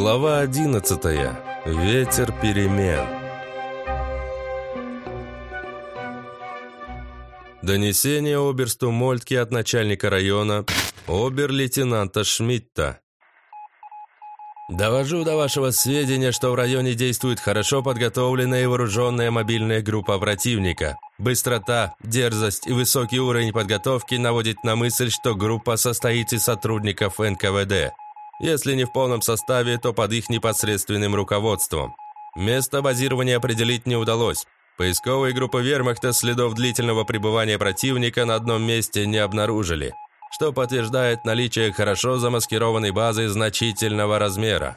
Глава 11. Ветер перемен. Донесение оберсту Мольтке от начальника района обер-лейтенанта Шмидта. Довожу до вашего сведения, что в районе действует хорошо подготовленная и вооруженная мобильная группа противника. Быстрота, дерзость и высокий уровень подготовки наводит на мысль, что группа состоит из сотрудников НКВД. Если не в полном составе, то под их непосредственным руководством. Место базирования определить не удалось. Поисковые группы вермахта следов длительного пребывания противника на одном месте не обнаружили что подтверждает наличие хорошо замаскированной базы значительного размера.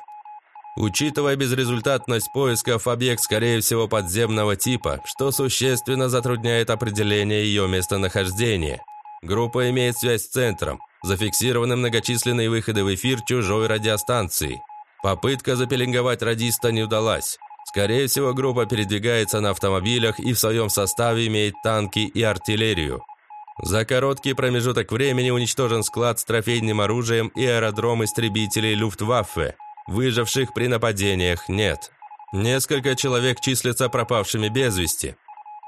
Учитывая безрезультатность поисков, объект, скорее всего, подземного типа, что существенно затрудняет определение ее местонахождения. Группа имеет связь с центром. Зафиксированы многочисленные выходы в эфир чужой радиостанции. Попытка запеленговать радиста не удалась. Скорее всего, группа передвигается на автомобилях и в своем составе имеет танки и артиллерию. За короткий промежуток времени уничтожен склад с трофейным оружием и аэродром истребителей Люфтваффе. Выживших при нападениях нет. Несколько человек числятся пропавшими без вести.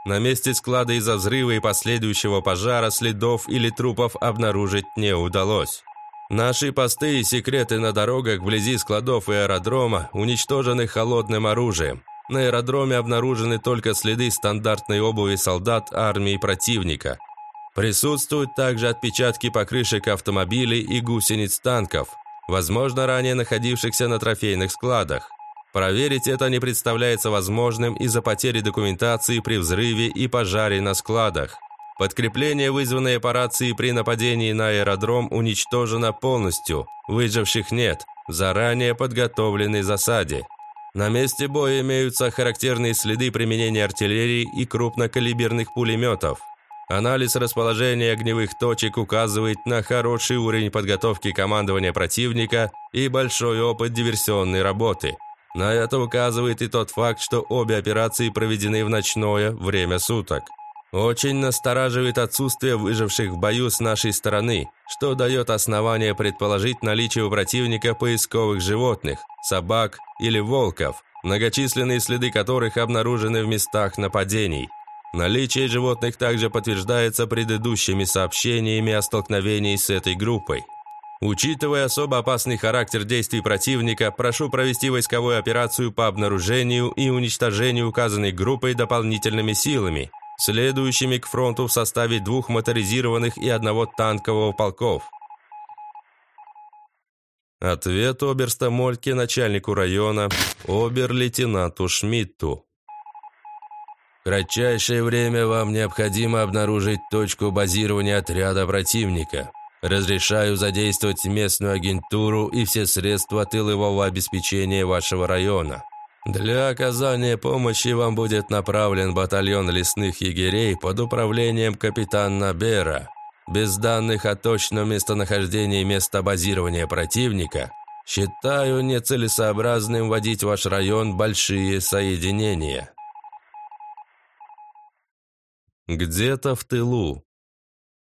На месте склада из-за взрыва и последующего пожара следов или трупов обнаружить не удалось. Наши посты и секреты на дорогах вблизи складов и аэродрома уничтожены холодным оружием. На аэродроме обнаружены только следы стандартной обуви солдат армии противника – Присутствуют также отпечатки покрышек автомобилей и гусениц танков, возможно, ранее находившихся на трофейных складах. Проверить это не представляется возможным из-за потери документации при взрыве и пожаре на складах. Подкрепление, вызванное по при нападении на аэродром, уничтожено полностью. Выживших нет, заранее подготовленной засаде. На месте боя имеются характерные следы применения артиллерии и крупнокалиберных пулеметов. Анализ расположения огневых точек указывает на хороший уровень подготовки командования противника и большой опыт диверсионной работы. На это указывает и тот факт, что обе операции проведены в ночное время суток. Очень настораживает отсутствие выживших в бою с нашей стороны, что дает основание предположить наличие у противника поисковых животных, собак или волков, многочисленные следы которых обнаружены в местах нападений – Наличие животных также подтверждается предыдущими сообщениями о столкновении с этой группой. Учитывая особо опасный характер действий противника, прошу провести войсковую операцию по обнаружению и уничтожению указанной группой дополнительными силами, следующими к фронту в составе двух моторизированных и одного танкового полков. Ответ оберста Мольке начальнику района, обер-лейтенанту Шмидту кратчайшее время вам необходимо обнаружить точку базирования отряда противника. Разрешаю задействовать местную агентуру и все средства тылового обеспечения вашего района. Для оказания помощи вам будет направлен батальон лесных егерей под управлением капитана Бера. Без данных о точном местонахождении места базирования противника, считаю нецелесообразным вводить в ваш район большие соединения. Где-то в тылу.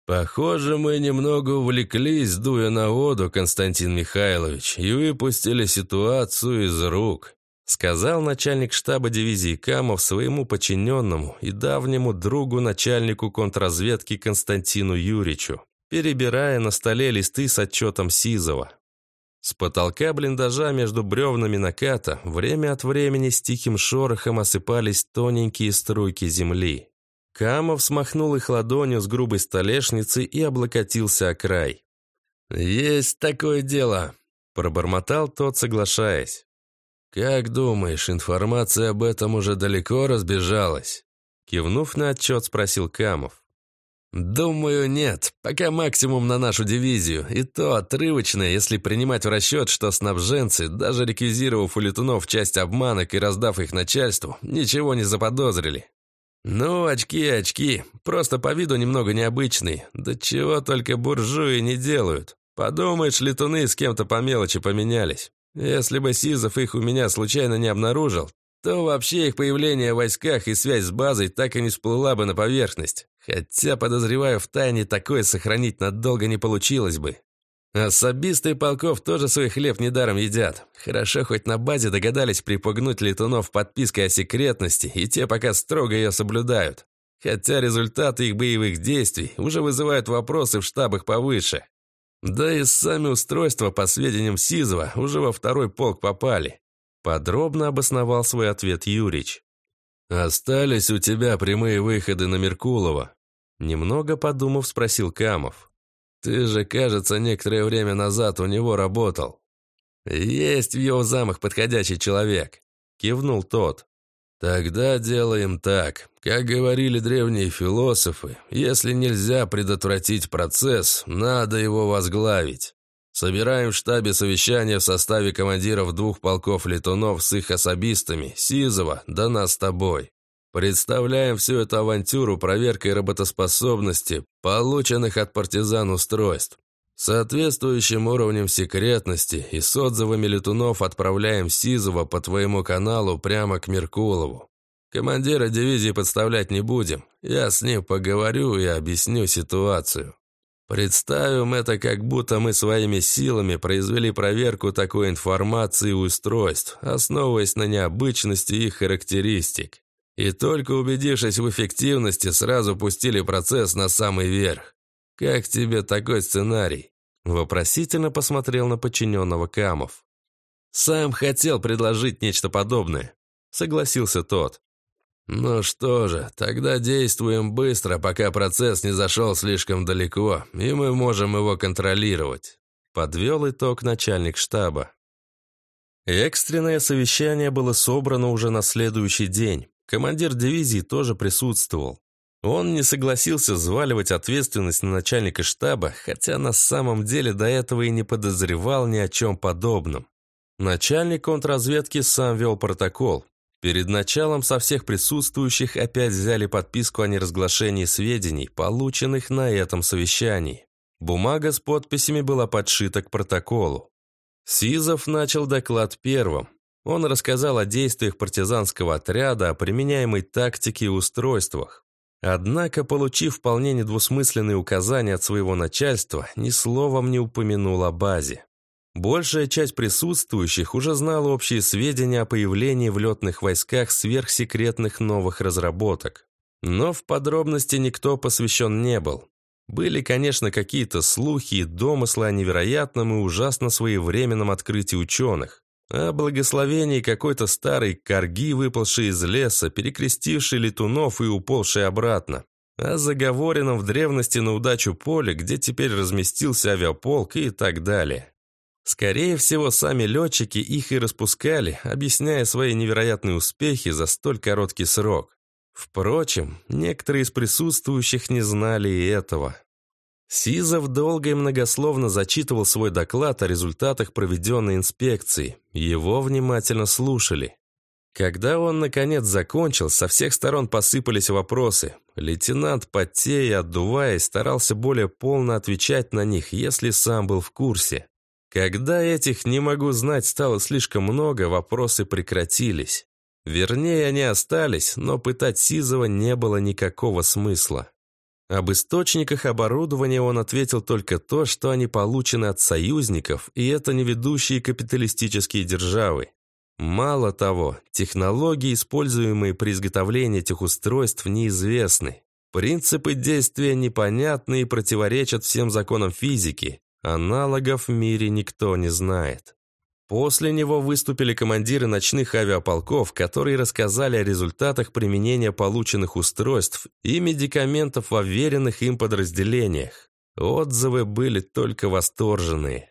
Похоже, мы немного увлеклись, дуя на воду, Константин Михайлович, и выпустили ситуацию из рук, сказал начальник штаба дивизии Камов своему подчиненному и давнему другу начальнику контрразведки Константину Юричу, перебирая на столе листы с отчетом Сизова. С потолка блиндажа между бревнами наката время от времени с тихим шорохом осыпались тоненькие струйки земли. Камов смахнул их ладонью с грубой столешницы и облокотился о край. «Есть такое дело», – пробормотал тот, соглашаясь. «Как думаешь, информация об этом уже далеко разбежалась?» Кивнув на отчет, спросил Камов. «Думаю, нет. Пока максимум на нашу дивизию. И то отрывочно, если принимать в расчет, что снабженцы, даже реквизировав у летунов часть обманок и раздав их начальству, ничего не заподозрили. «Ну, очки, очки. Просто по виду немного необычный. Да чего только буржуи не делают. Подумаешь, летуны с кем-то по мелочи поменялись. Если бы Сизов их у меня случайно не обнаружил, то вообще их появление в войсках и связь с базой так и не всплыла бы на поверхность. Хотя, подозреваю, в тайне такое сохранить надолго не получилось бы. Особисты полков тоже свой хлеб недаром едят. Хорошо, хоть на базе догадались припугнуть летунов подпиской о секретности, и те пока строго ее соблюдают. Хотя результаты их боевых действий уже вызывают вопросы в штабах повыше. Да и сами устройства, по сведениям Сизова, уже во второй полк попали. Подробно обосновал свой ответ Юрич. «Остались у тебя прямые выходы на Меркулова?» Немного подумав, спросил Камов. «Ты же, кажется, некоторое время назад у него работал». «Есть в его замах подходящий человек», — кивнул тот. «Тогда делаем так. Как говорили древние философы, если нельзя предотвратить процесс, надо его возглавить. Собираем в штабе совещание в составе командиров двух полков летунов с их особистами, Сизова, да нас с тобой. Представляем всю эту авантюру проверкой работоспособности, полученных от партизан устройств. Соответствующим уровнем секретности и с отзывами летунов отправляем Сизова по твоему каналу прямо к Меркулову. Командира дивизии подставлять не будем. Я с ним поговорю и объясню ситуацию. Представим это, как будто мы своими силами произвели проверку такой информации устройств, основываясь на необычности их характеристик. И только убедившись в эффективности, сразу пустили процесс на самый верх. Как тебе такой сценарий? Вопросительно посмотрел на подчиненного Камов. «Сам хотел предложить нечто подобное», — согласился тот. «Ну что же, тогда действуем быстро, пока процесс не зашел слишком далеко, и мы можем его контролировать», — подвел итог начальник штаба. Экстренное совещание было собрано уже на следующий день. Командир дивизии тоже присутствовал. Он не согласился взваливать ответственность на начальника штаба, хотя на самом деле до этого и не подозревал ни о чем подобном. Начальник контрразведки сам вел протокол, Перед началом со всех присутствующих опять взяли подписку о неразглашении сведений, полученных на этом совещании. Бумага с подписями была подшита к протоколу. Сизов начал доклад первым. Он рассказал о действиях партизанского отряда, о применяемой тактике и устройствах. Однако, получив вполне недвусмысленные указания от своего начальства, ни словом не упомянул о базе. Большая часть присутствующих уже знала общие сведения о появлении в летных войсках сверхсекретных новых разработок. Но в подробности никто посвящен не был. Были, конечно, какие-то слухи и домыслы о невероятном и ужасно своевременном открытии ученых. О благословении какой-то старой корги, выпалшей из леса, перекрестившей летунов и уползшей обратно. О заговоренном в древности на удачу поле, где теперь разместился авиаполк и так далее. Скорее всего, сами летчики их и распускали, объясняя свои невероятные успехи за столь короткий срок. Впрочем, некоторые из присутствующих не знали и этого. Сизов долго и многословно зачитывал свой доклад о результатах проведенной инспекции. Его внимательно слушали. Когда он, наконец, закончил, со всех сторон посыпались вопросы. Лейтенант, потея отдуваясь, старался более полно отвечать на них, если сам был в курсе. Когда этих «не могу знать» стало слишком много, вопросы прекратились. Вернее, они остались, но пытать Сизова не было никакого смысла. Об источниках оборудования он ответил только то, что они получены от союзников, и это не ведущие капиталистические державы. Мало того, технологии, используемые при изготовлении этих устройств, неизвестны. Принципы действия непонятны и противоречат всем законам физики, Аналогов в мире никто не знает. После него выступили командиры ночных авиаполков, которые рассказали о результатах применения полученных устройств и медикаментов в уверенных им подразделениях. Отзывы были только восторженные.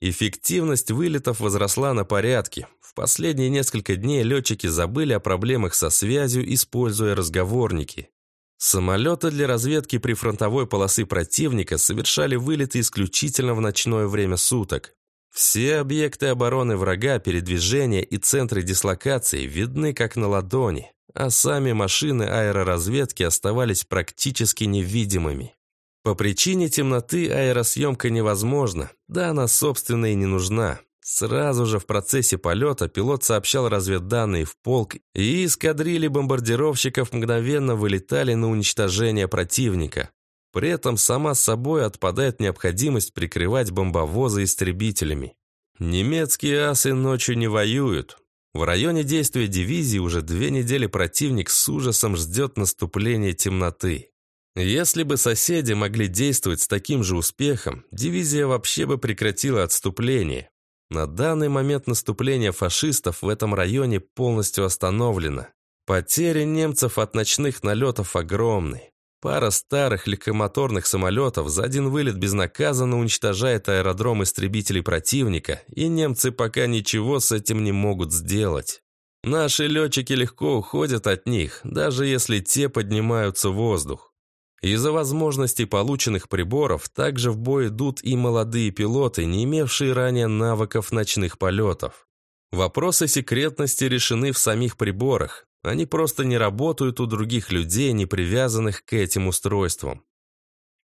Эффективность вылетов возросла на порядке. В последние несколько дней летчики забыли о проблемах со связью, используя разговорники. Самолеты для разведки прифронтовой полосы противника совершали вылеты исключительно в ночное время суток. Все объекты обороны врага, передвижения и центры дислокации видны как на ладони, а сами машины аэроразведки оставались практически невидимыми. По причине темноты аэросъемка невозможна, да она, собственно, и не нужна. Сразу же в процессе полета пилот сообщал разведданные в полк, и эскадрильи бомбардировщиков мгновенно вылетали на уничтожение противника. При этом сама собой отпадает необходимость прикрывать бомбовозы истребителями. Немецкие асы ночью не воюют. В районе действия дивизии уже две недели противник с ужасом ждет наступления темноты. Если бы соседи могли действовать с таким же успехом, дивизия вообще бы прекратила отступление. На данный момент наступление фашистов в этом районе полностью остановлено. Потери немцев от ночных налетов огромны. Пара старых легкомоторных самолетов за один вылет безнаказанно уничтожает аэродром истребителей противника, и немцы пока ничего с этим не могут сделать. Наши летчики легко уходят от них, даже если те поднимаются в воздух. Из-за возможностей полученных приборов также в бой идут и молодые пилоты, не имевшие ранее навыков ночных полетов. Вопросы секретности решены в самих приборах. Они просто не работают у других людей, не привязанных к этим устройствам.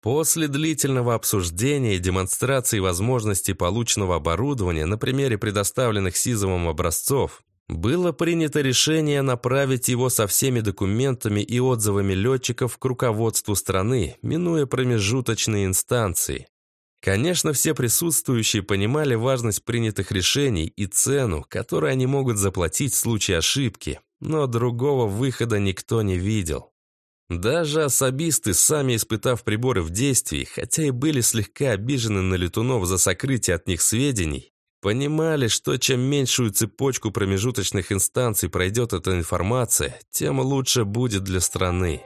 После длительного обсуждения и демонстрации возможностей полученного оборудования на примере предоставленных Сизовым образцов, было принято решение направить его со всеми документами и отзывами летчиков к руководству страны, минуя промежуточные инстанции. Конечно, все присутствующие понимали важность принятых решений и цену, которую они могут заплатить в случае ошибки, но другого выхода никто не видел. Даже особисты, сами испытав приборы в действии, хотя и были слегка обижены на летунов за сокрытие от них сведений, Понимали, что чем меньшую цепочку промежуточных инстанций пройдет эта информация, тем лучше будет для страны.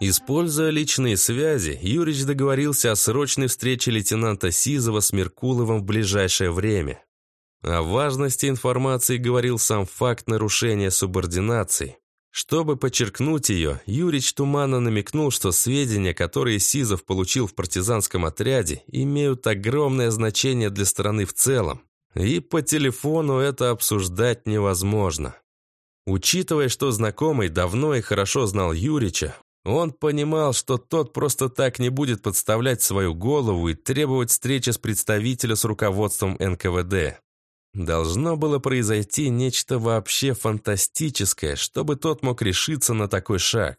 Используя личные связи, Юрич договорился о срочной встрече лейтенанта Сизова с Меркуловым в ближайшее время. О важности информации говорил сам факт нарушения субординации. Чтобы подчеркнуть ее, Юрич туманно намекнул, что сведения, которые Сизов получил в партизанском отряде, имеют огромное значение для страны в целом. И по телефону это обсуждать невозможно. Учитывая, что знакомый давно и хорошо знал Юрича, он понимал, что тот просто так не будет подставлять свою голову и требовать встречи с представителем с руководством НКВД. Должно было произойти нечто вообще фантастическое, чтобы тот мог решиться на такой шаг.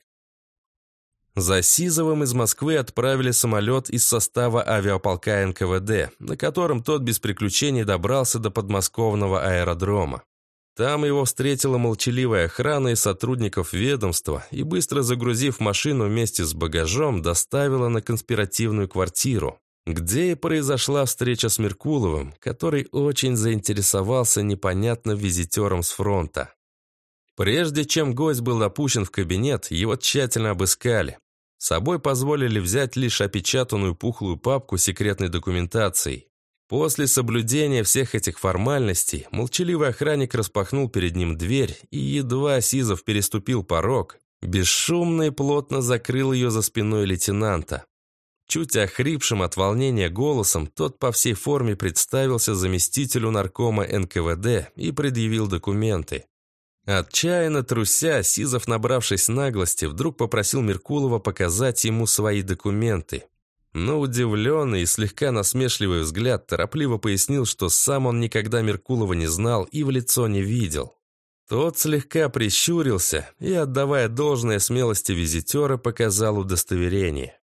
За Сизовым из Москвы отправили самолет из состава авиаполка НКВД, на котором тот без приключений добрался до подмосковного аэродрома. Там его встретила молчаливая охрана и сотрудников ведомства и, быстро загрузив машину вместе с багажом, доставила на конспиративную квартиру где и произошла встреча с Меркуловым, который очень заинтересовался непонятно визитером с фронта. Прежде чем гость был опущен в кабинет, его тщательно обыскали. С собой позволили взять лишь опечатанную пухлую папку секретной документацией. После соблюдения всех этих формальностей, молчаливый охранник распахнул перед ним дверь, и едва Сизов переступил порог, бесшумно и плотно закрыл ее за спиной лейтенанта. Чуть охрипшим от волнения голосом, тот по всей форме представился заместителю наркома НКВД и предъявил документы. Отчаянно труся, Сизов, набравшись наглости, вдруг попросил Меркулова показать ему свои документы. Но удивленный и слегка насмешливый взгляд торопливо пояснил, что сам он никогда Меркулова не знал и в лицо не видел. Тот слегка прищурился и, отдавая должное смелости визитера, показал удостоверение.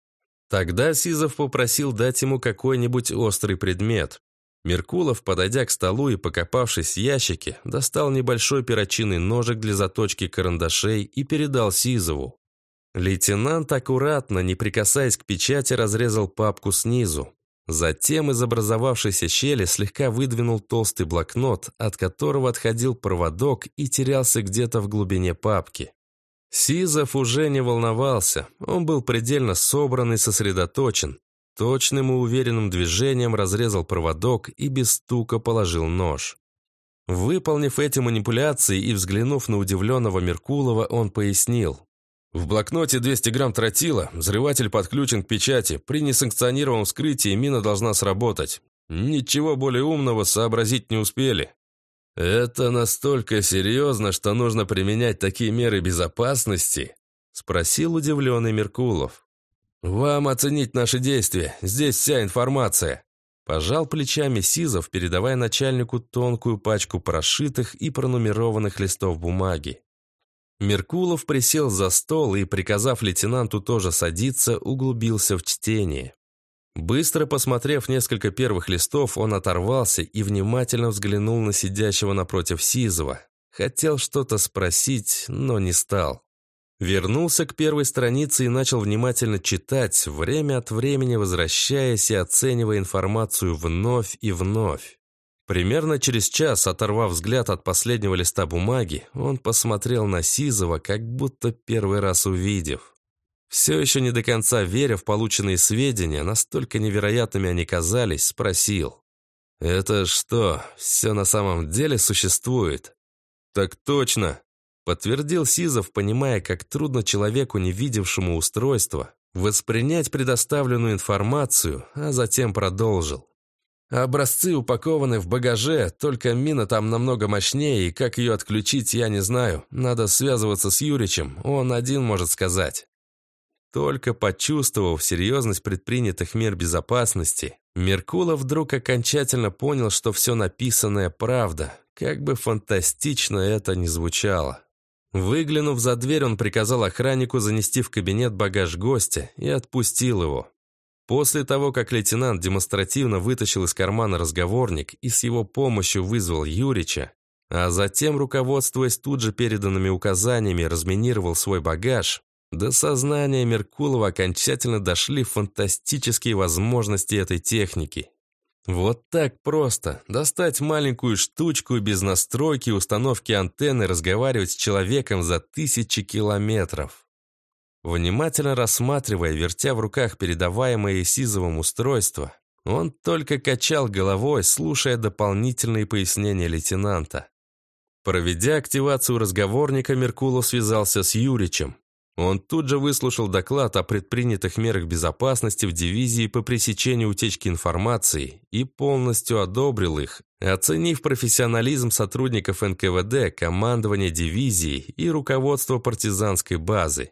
Тогда Сизов попросил дать ему какой-нибудь острый предмет. Меркулов, подойдя к столу и покопавшись в ящике, достал небольшой перочинный ножик для заточки карандашей и передал Сизову. Лейтенант аккуратно, не прикасаясь к печати, разрезал папку снизу. Затем из образовавшейся щели слегка выдвинул толстый блокнот, от которого отходил проводок и терялся где-то в глубине папки. Сизов уже не волновался, он был предельно собран и сосредоточен. Точным и уверенным движением разрезал проводок и без стука положил нож. Выполнив эти манипуляции и взглянув на удивленного Меркулова, он пояснил. В блокноте 200 грамм тротила, взрыватель подключен к печати, при несанкционированном вскрытии мина должна сработать. Ничего более умного сообразить не успели. «Это настолько серьезно, что нужно применять такие меры безопасности?» – спросил удивленный Меркулов. «Вам оценить наши действия, здесь вся информация», – Пожал плечами Сизов, передавая начальнику тонкую пачку прошитых и пронумерованных листов бумаги. Меркулов присел за стол и, приказав лейтенанту тоже садиться, углубился в чтение. Быстро посмотрев несколько первых листов, он оторвался и внимательно взглянул на сидящего напротив Сизова. Хотел что-то спросить, но не стал. Вернулся к первой странице и начал внимательно читать, время от времени возвращаясь и оценивая информацию вновь и вновь. Примерно через час, оторвав взгляд от последнего листа бумаги, он посмотрел на Сизова, как будто первый раз увидев. Все еще не до конца веря в полученные сведения, настолько невероятными они казались, спросил. «Это что, все на самом деле существует?» «Так точно!» Подтвердил Сизов, понимая, как трудно человеку, не видевшему устройства, воспринять предоставленную информацию, а затем продолжил. Образцы упакованы в багаже, только мина там намного мощнее, и как ее отключить, я не знаю. Надо связываться с Юричем, он один может сказать. Только почувствовав серьезность предпринятых мер безопасности, Меркулов вдруг окончательно понял, что все написанное правда, как бы фантастично это ни звучало. Выглянув за дверь, он приказал охраннику занести в кабинет багаж гостя и отпустил его. После того, как лейтенант демонстративно вытащил из кармана разговорник и с его помощью вызвал Юрича, а затем, руководствуясь тут же переданными указаниями, разминировал свой багаж, до сознания Меркулова окончательно дошли фантастические возможности этой техники. Вот так просто. Достать маленькую штучку без настройки установки антенны разговаривать с человеком за тысячи километров. Внимательно рассматривая, вертя в руках передаваемое Сизовым устройство, он только качал головой, слушая дополнительные пояснения лейтенанта. Проведя активацию разговорника, Меркулов связался с Юричем. Он тут же выслушал доклад о предпринятых мерах безопасности в дивизии по пресечению утечки информации и полностью одобрил их, оценив профессионализм сотрудников НКВД, командования дивизии и руководства партизанской базы.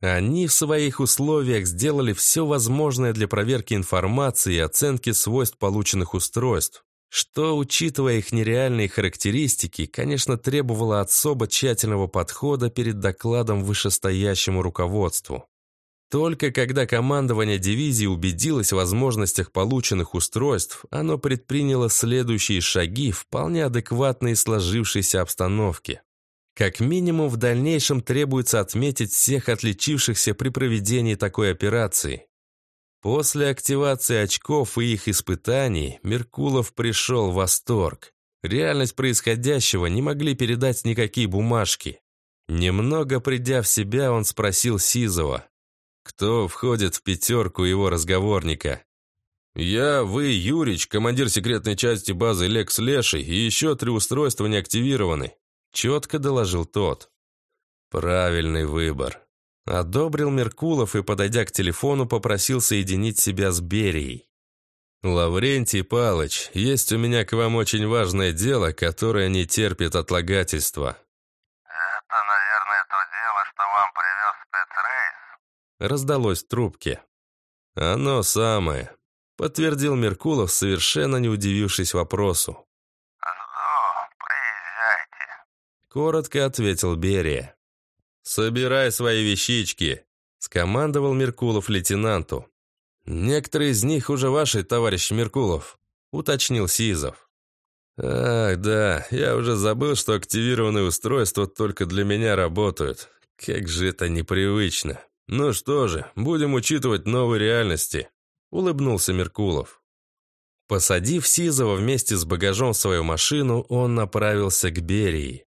Они в своих условиях сделали все возможное для проверки информации и оценки свойств полученных устройств, что, учитывая их нереальные характеристики, конечно, требовало особо тщательного подхода перед докладом вышестоящему руководству. Только когда командование дивизии убедилось в возможностях полученных устройств, оно предприняло следующие шаги, вполне адекватные сложившейся обстановке. Как минимум, в дальнейшем требуется отметить всех отличившихся при проведении такой операции. После активации очков и их испытаний Меркулов пришел в восторг. Реальность происходящего не могли передать никакие бумажки. Немного придя в себя, он спросил Сизова, кто входит в пятерку его разговорника. «Я, вы, Юрич, командир секретной части базы Лекс Леший, и еще три устройства не активированы», — четко доложил тот. «Правильный выбор», Одобрил Меркулов и, подойдя к телефону, попросил соединить себя с Берией. «Лаврентий Палыч, есть у меня к вам очень важное дело, которое не терпит отлагательства». «Это, наверное, то дело, что вам привез спецрейс?» Раздалось в трубке. «Оно самое», — подтвердил Меркулов, совершенно не удивившись вопросу. «Жду, приезжайте», — коротко ответил Берия. «Собирай свои вещички», — скомандовал Меркулов лейтенанту. «Некоторые из них уже ваши, товарищ Меркулов», — уточнил Сизов. «Ах, да, я уже забыл, что активированные устройства только для меня работают. Как же это непривычно. Ну что же, будем учитывать новые реальности», — улыбнулся Меркулов. Посадив Сизова вместе с багажом в свою машину, он направился к Берии.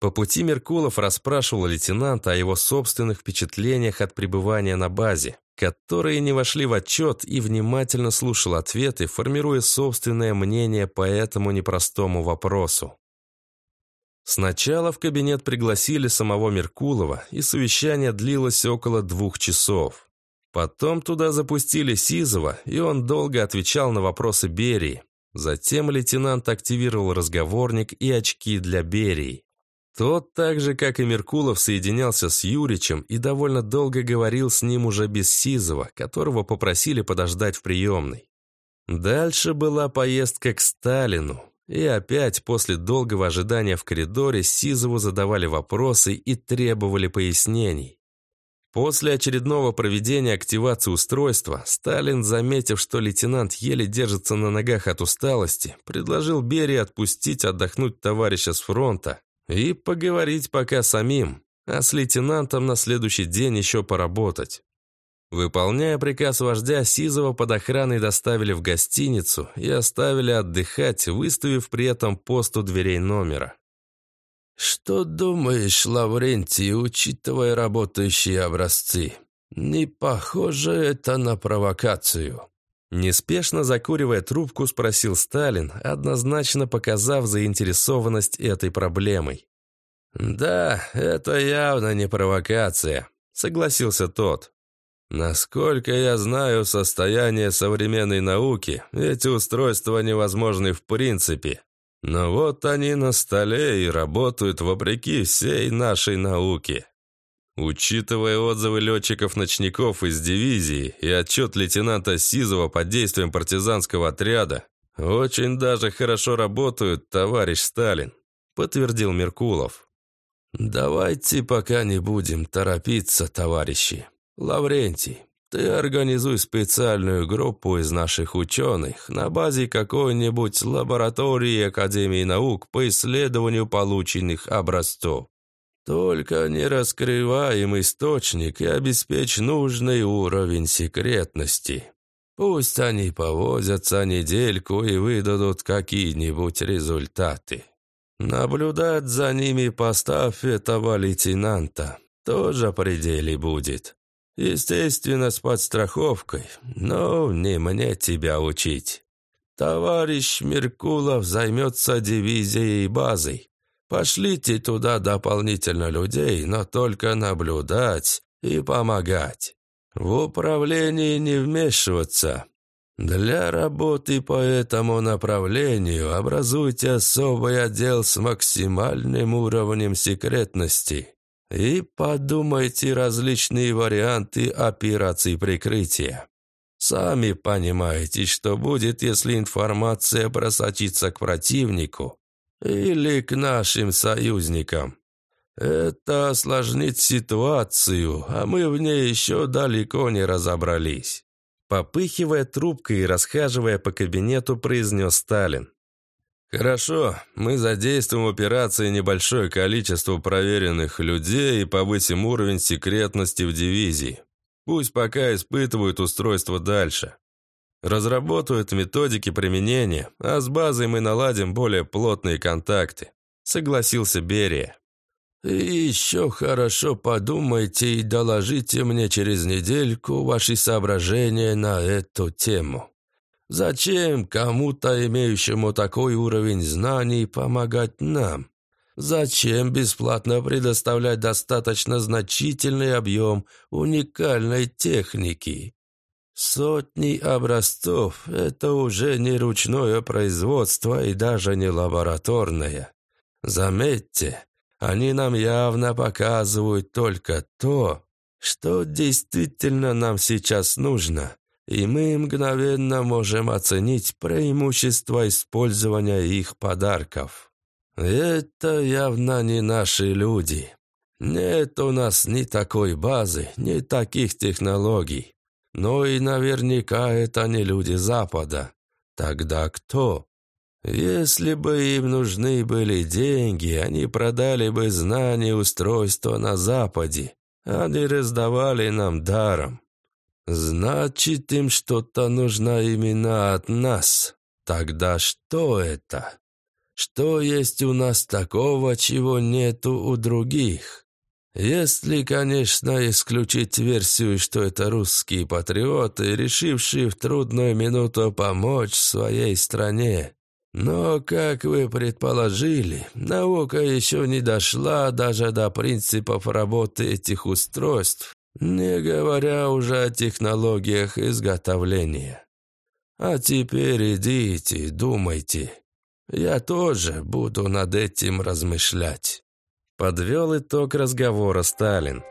По пути Меркулов расспрашивал лейтенанта о его собственных впечатлениях от пребывания на базе, которые не вошли в отчет и внимательно слушал ответы, формируя собственное мнение по этому непростому вопросу. Сначала в кабинет пригласили самого Меркулова, и совещание длилось около двух часов. Потом туда запустили Сизова, и он долго отвечал на вопросы Берии. Затем лейтенант активировал разговорник и очки для Берии. Тот, так же, как и Меркулов, соединялся с Юричем и довольно долго говорил с ним уже без Сизова, которого попросили подождать в приемной. Дальше была поездка к Сталину. И опять после долгого ожидания в коридоре Сизову задавали вопросы и требовали пояснений. После очередного проведения активации устройства, Сталин, заметив, что лейтенант еле держится на ногах от усталости, предложил Берии отпустить отдохнуть товарища с фронта и поговорить пока самим, а с лейтенантом на следующий день еще поработать. Выполняя приказ вождя, Сизова под охраной доставили в гостиницу и оставили отдыхать, выставив при этом пост у дверей номера. «Что думаешь, Лаврентий, учитывая работающие образцы? Не похоже это на провокацию?» Неспешно закуривая трубку, спросил Сталин, однозначно показав заинтересованность этой проблемой. «Да, это явно не провокация», — согласился тот. «Насколько я знаю состояние современной науки, эти устройства невозможны в принципе. Но вот они на столе и работают вопреки всей нашей науке. Учитывая отзывы летчиков-ночников из дивизии и отчет лейтенанта Сизова под действием партизанского отряда, очень даже хорошо работают, товарищ Сталин, подтвердил Меркулов. Давайте пока не будем торопиться, товарищи. Лаврентий, ты организуй специальную группу из наших ученых на базе какой-нибудь лаборатории Академии наук по исследованию полученных образцов. Только не раскрывай им источник и обеспечь нужный уровень секретности. Пусть они повозятся недельку и выдадут какие-нибудь результаты. Наблюдать за ними поставь этого лейтенанта. Тоже пределе будет. Естественно, с подстраховкой, но не мне тебя учить. Товарищ Меркулов займется дивизией и базой. Пошлите туда дополнительно людей, но только наблюдать и помогать. В управлении не вмешиваться. Для работы по этому направлению образуйте особый отдел с максимальным уровнем секретности и подумайте различные варианты операций прикрытия. Сами понимаете, что будет, если информация просочится к противнику или к нашим союзникам. Это осложнит ситуацию, а мы в ней еще далеко не разобрались. Попыхивая трубкой и расхаживая по кабинету, произнес Сталин. «Хорошо, мы задействуем в операции небольшое количество проверенных людей и повысим уровень секретности в дивизии. Пусть пока испытывают устройство дальше. Разработают методики применения, а с базой мы наладим более плотные контакты», — согласился Берия. «И еще хорошо подумайте и доложите мне через недельку ваши соображения на эту тему». Зачем кому-то, имеющему такой уровень знаний, помогать нам? Зачем бесплатно предоставлять достаточно значительный объем уникальной техники? Сотни образцов – это уже не ручное производство и даже не лабораторное. Заметьте, они нам явно показывают только то, что действительно нам сейчас нужно – и мы мгновенно можем оценить преимущество использования их подарков. Это явно не наши люди. Нет у нас ни такой базы, ни таких технологий. Но и наверняка это не люди Запада. Тогда кто? Если бы им нужны были деньги, они продали бы знания устройства на Западе, не раздавали нам даром. Значит, им что-то нужно именно от нас. Тогда что это? Что есть у нас такого, чего нету у других? Если, конечно, исключить версию, что это русские патриоты, решившие в трудную минуту помочь своей стране. Но, как вы предположили, наука еще не дошла даже до принципов работы этих устройств, не говоря уже о технологиях изготовления. А теперь идите, думайте. Я тоже буду над этим размышлять. Подвел итог разговора Сталин.